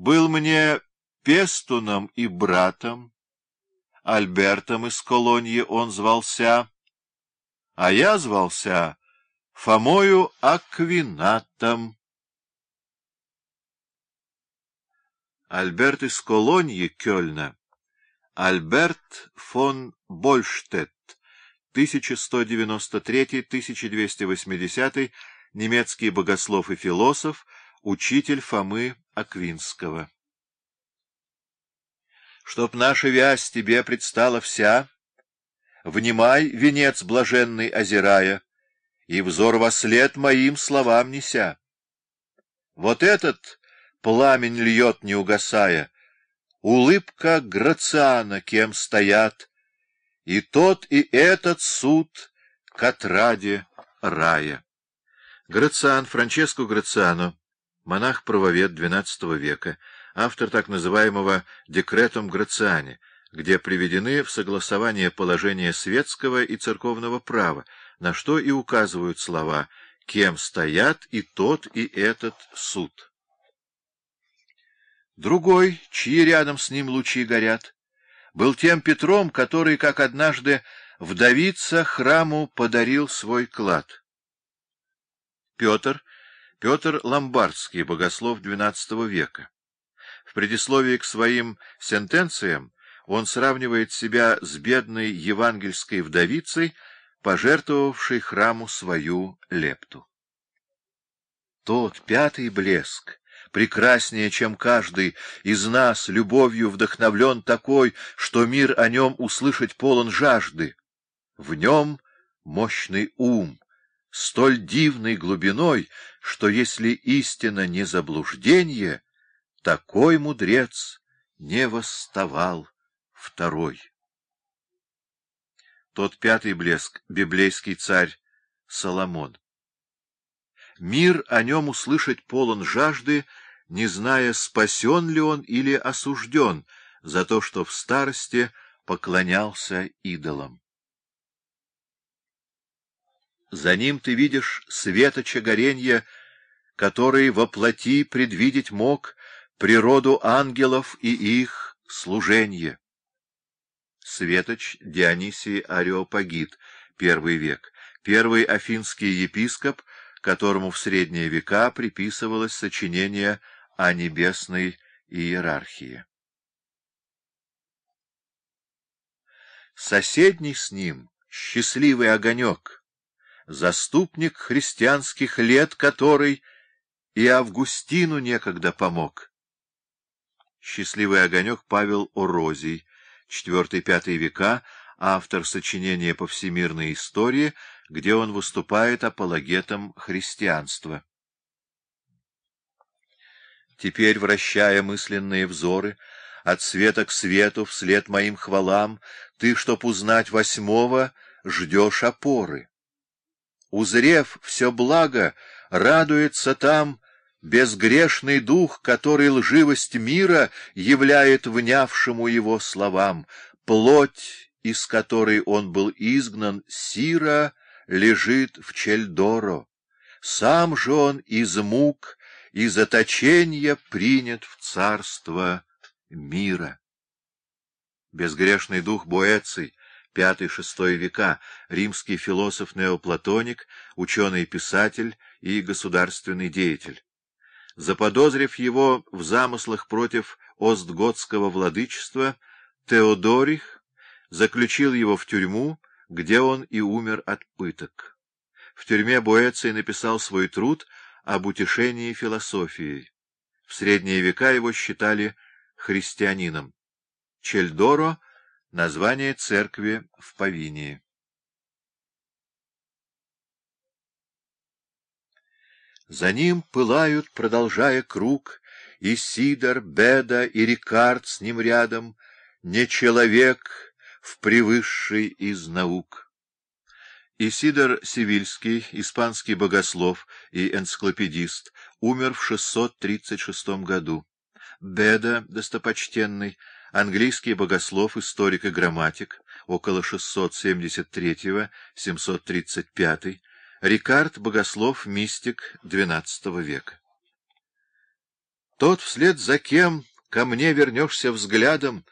был мне пестуном и братом, Альбертом из Колоньи он звался, а я звался Фомою Аквинатом. Альберт из Колоньи, Кёльна, Альберт фон Больштедт, 1193-1280, немецкий богослов и философ, учитель Фомы Аквинского. Чтоб наша вязь тебе предстала вся, внимай, венец блаженный озирая, и взор во след моим словам неся. Вот этот пламень льет, не угасая, улыбка Грациана, кем стоят, и тот, и этот суд к отраде рая. Грациан, Франческо Грациано, монах-правовед XII века, автор так называемого «Декретум Грациане», где приведены в согласование положения светского и церковного права, на что и указывают слова «кем стоят и тот, и этот суд». Другой, чьи рядом с ним лучи горят, был тем Петром, который, как однажды вдовица, храму подарил свой клад. Петр, Петр Ломбардский, богослов XII века. В предисловии к своим сентенциям он сравнивает себя с бедной евангельской вдовицей, пожертвовавшей храму свою лепту. Тот пятый блеск, прекраснее, чем каждый из нас, любовью вдохновлен такой, что мир о нем услышать полон жажды. В нем мощный ум, столь дивной глубиной, что если истина не заблуждение, такой мудрец не восставал второй. Тот пятый блеск — библейский царь Соломон. Мир о нем услышать полон жажды, не зная, спасен ли он или осужден за то, что в старости поклонялся идолам. За ним ты видишь светоча горенья, который воплоти предвидеть мог природу ангелов и их служенье. Светоч Дионисий Ареопагит, первый век, первый афинский епископ, которому в средние века приписывалось сочинение о небесной иерархии. Соседний с ним счастливый огонек, заступник христианских лет, который и Августину некогда помог. Счастливый огонек Павел Орозий, IV-V века, автор сочинения по всемирной истории, где он выступает апологетом христианства. Теперь, вращая мысленные взоры, от света к свету, вслед моим хвалам, ты, чтоб узнать восьмого, ждешь опоры. Узрев все благо, радуется там безгрешный дух, который лживость мира являет внявшему его словам, плоть, из которой он был изгнан, сира, лежит в Чельдоро. Сам же он из мук и заточения принят в царство мира. Безгрешный дух Боэций, V-VI века, римский философ-неоплатоник, ученый-писатель и государственный деятель. Заподозрив его в замыслах против Остготского владычества, Теодорих заключил его в тюрьму, где он и умер от пыток. В тюрьме Боэций написал свой труд об утешении философией. В средние века его считали христианином. Чельдоро — название церкви в Павинии. За ним пылают, продолжая круг, и Сидор, Беда, и Рикард с ним рядом, не человек в превысший из наук. Исидор Сивильский, испанский богослов и энциклопедист, умер в 636 году. Беда, достопочтенный, английский богослов, историк и грамматик, около 673-735, Рикард, богослов, мистик XII века. Тот, вслед за кем ко мне вернешься взглядом,